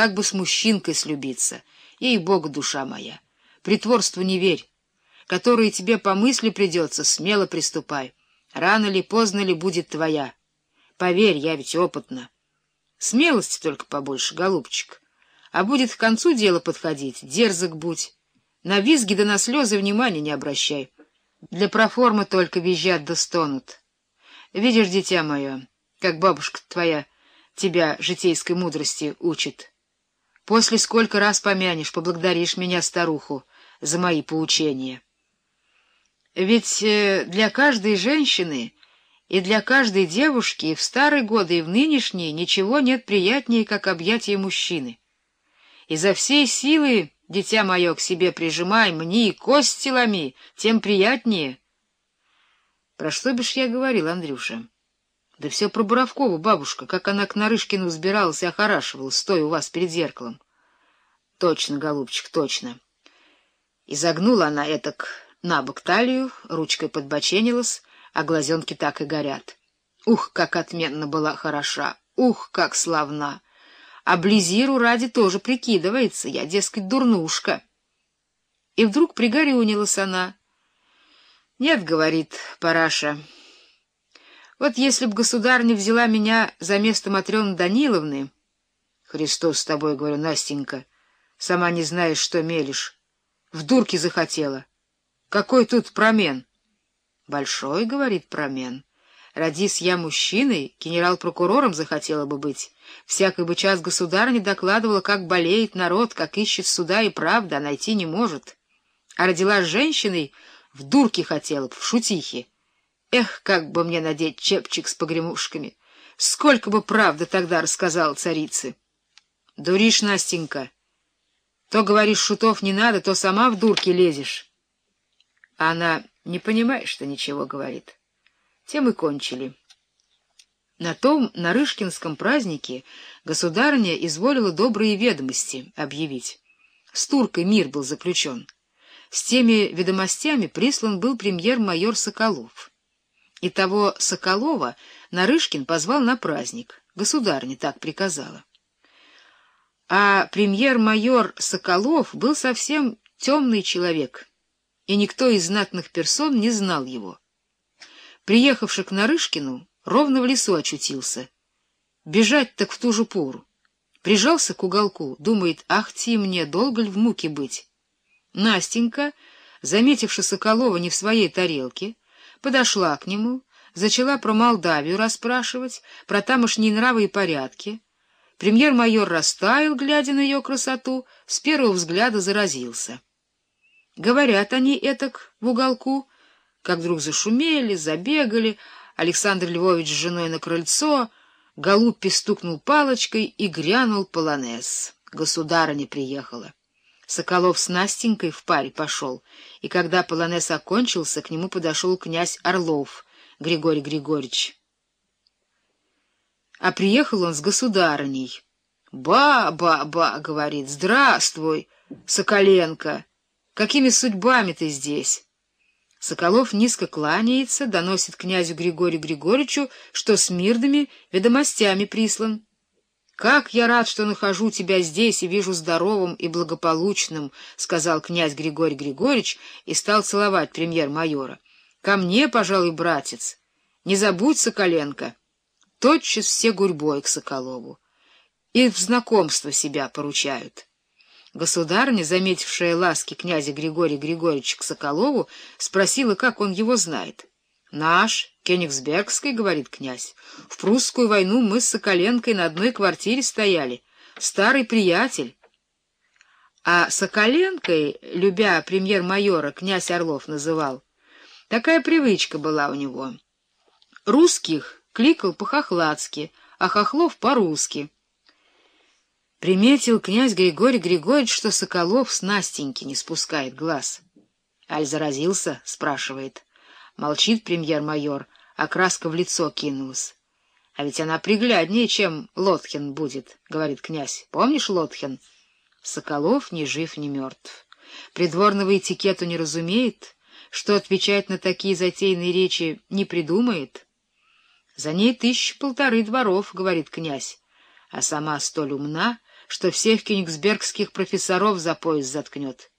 как бы с мужчинкой слюбиться. Ей-богу, душа моя, притворству не верь. Которые тебе по мысли придется, смело приступай. Рано ли, поздно ли будет твоя. Поверь, я ведь опытна. Смелости только побольше, голубчик. А будет к концу дело подходить, дерзок будь. На визги да на слезы внимания не обращай. Для проформы только визжат да стонут. Видишь, дитя мое, как бабушка твоя тебя житейской мудрости учит. После сколько раз помянешь, поблагодаришь меня, старуху, за мои поучения. Ведь э, для каждой женщины и для каждой девушки и в старые годы, и в нынешние ничего нет приятнее, как объятие мужчины. И за всей силы, дитя мое, к себе прижимай, мни, кости ломи, тем приятнее. Про что бишь я говорил, Андрюша? Да все про Буровкову, бабушка, как она к Нарышкину взбиралась и охорашивала, стоя у вас перед зеркалом. Точно, голубчик, точно. Изогнула она этак на бок талию, ручкой подбоченилась, а глазенки так и горят. Ух, как отменно была хороша! Ух, как славна! А Близиру ради тоже прикидывается, я, дескать, дурнушка. И вдруг пригорюнилась она. — Нет, — говорит Параша, — вот если б государня взяла меня за место Матрёны Даниловны... — Христос с тобой, — говорю, Настенька, — сама не знаешь, что мелешь. В дурке захотела. Какой тут промен? Большой, говорит промен. Родись я мужчиной, генерал-прокурором захотела бы быть. Всякий бы час государыня докладывала, как болеет народ, как ищет суда и правда, а найти не может. А родилась женщиной, в дурке хотела бы, в шутихе. Эх, как бы мне надеть чепчик с погремушками! Сколько бы правды тогда рассказала царице! Дуришь, Настенька! То, говоришь, шутов не надо, то сама в дурке лезешь. А она не понимает, что ничего говорит. Тем и кончили. На том Нарышкинском празднике государыня изволила добрые ведомости объявить. С туркой мир был заключен. С теми ведомостями прислан был премьер-майор Соколов. И того Соколова Нарышкин позвал на праздник. Государыня так приказала. А премьер-майор Соколов был совсем темный человек — и никто из знатных персон не знал его. Приехавший к Нарышкину, ровно в лесу очутился. Бежать так в ту же пору. Прижался к уголку, думает, ах ти мне, долго ли в муке быть? Настенька, заметивши Соколова не в своей тарелке, подошла к нему, зачала про Молдавию расспрашивать, про тамошние нравы и порядки. Премьер-майор растаял, глядя на ее красоту, с первого взгляда заразился. Говорят они этак в уголку, как вдруг зашумели, забегали, Александр Львович с женой на крыльцо, Голубпи стукнул палочкой и грянул полонез. Государыня приехала. Соколов с Настенькой в паре пошел, и когда полонез окончился, к нему подошел князь Орлов, Григорий Григорьевич. А приехал он с государыней. «Ба-ба-ба!» — говорит. «Здравствуй, Соколенко!» Какими судьбами ты здесь? Соколов низко кланяется, доносит князю Григорию Григорьевичу, что с мирными ведомостями прислан. «Как я рад, что нахожу тебя здесь и вижу здоровым и благополучным», — сказал князь Григорий Григорьевич и стал целовать премьер-майора. «Ко мне, пожалуй, братец. Не забудь, Соколенко». Тотчас все гурьбой к Соколову. И в знакомство себя поручают. Государыня, заметившая ласки князя Григория Григорьевича к Соколову, спросила, как он его знает. — Наш, Кенигсбергский, — говорит князь. — В прусскую войну мы с Соколенкой на одной квартире стояли. Старый приятель. А Соколенкой, любя премьер-майора, князь Орлов называл. Такая привычка была у него. Русских кликал по-хохладски, а хохлов по-русски. Приметил князь Григорий Григорьевич, что Соколов с Настеньки не спускает глаз. Аль заразился, спрашивает. Молчит премьер-майор, а краска в лицо кинулась. А ведь она пригляднее, чем Лотхин будет, говорит князь. Помнишь Лотхин? Соколов ни жив, ни мертв. Придворного этикету не разумеет, что отвечать на такие затейные речи не придумает. За ней тысячи полторы дворов, говорит князь, а сама столь умна, что всех кенигсбергских профессоров за пояс заткнет.